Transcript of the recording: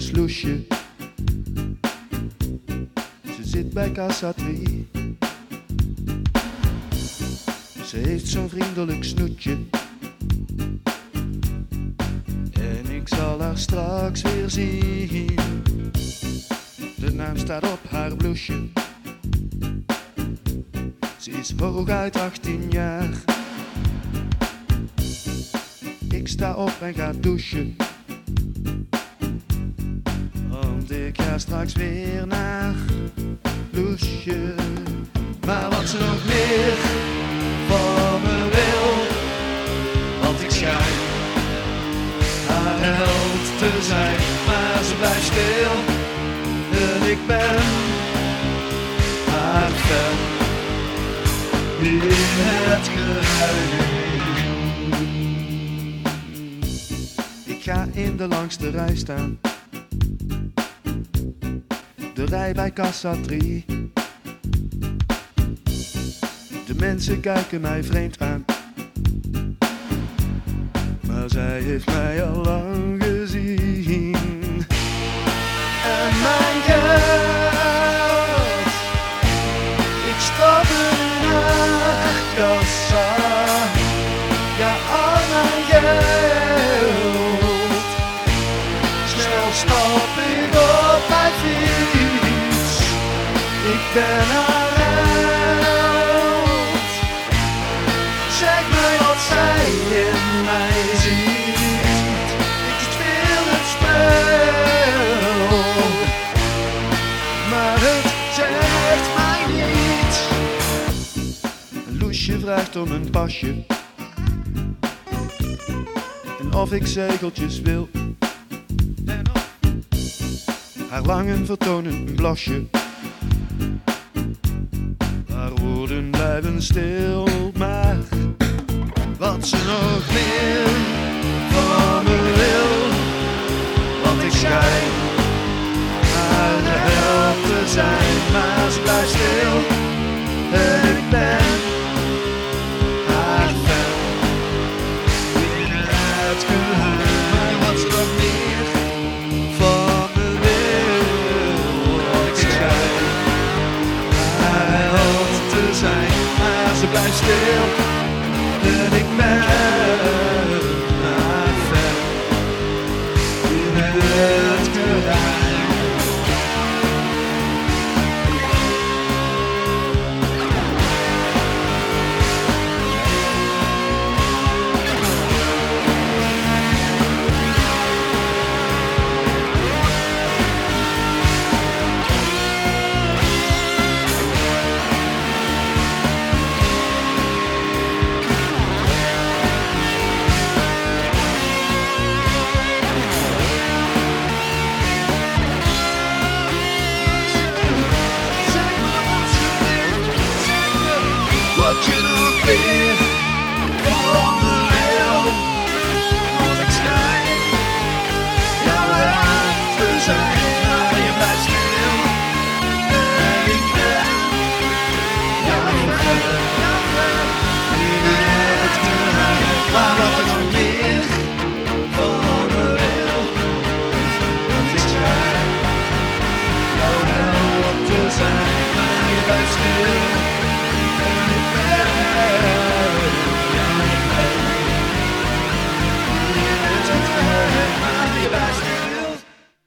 Ze zit bij kassa 3. Ze heeft zo'n vriendelijk snoetje. En ik zal haar straks weer zien. De naam staat op haar bloesje. Ze is hooguit 18 jaar. Ik sta op en ga douchen. Ik ga straks weer naar Loesje. Maar wat ze nog meer van me wil, want ik schijn haar held te zijn. Maar ze blijft stil en ik ben haar fan. In het geheim. Ik ga in de langste rij staan. De rij bij kassa 3. De mensen kijken mij vreemd aan. Maar zij heeft mij al lang Ik ben held. Zeg mij wat zij in mij ziet. Ik speel het spel. Maar het zegt mij niet. Loesje vraagt om een pasje. En of ik zegeltjes wil. Haar wangen vertonen een blasje haar woorden blijven stil, maar wat ze nog meer van me wil, want ik schijn aan de helft te zijn. what you did.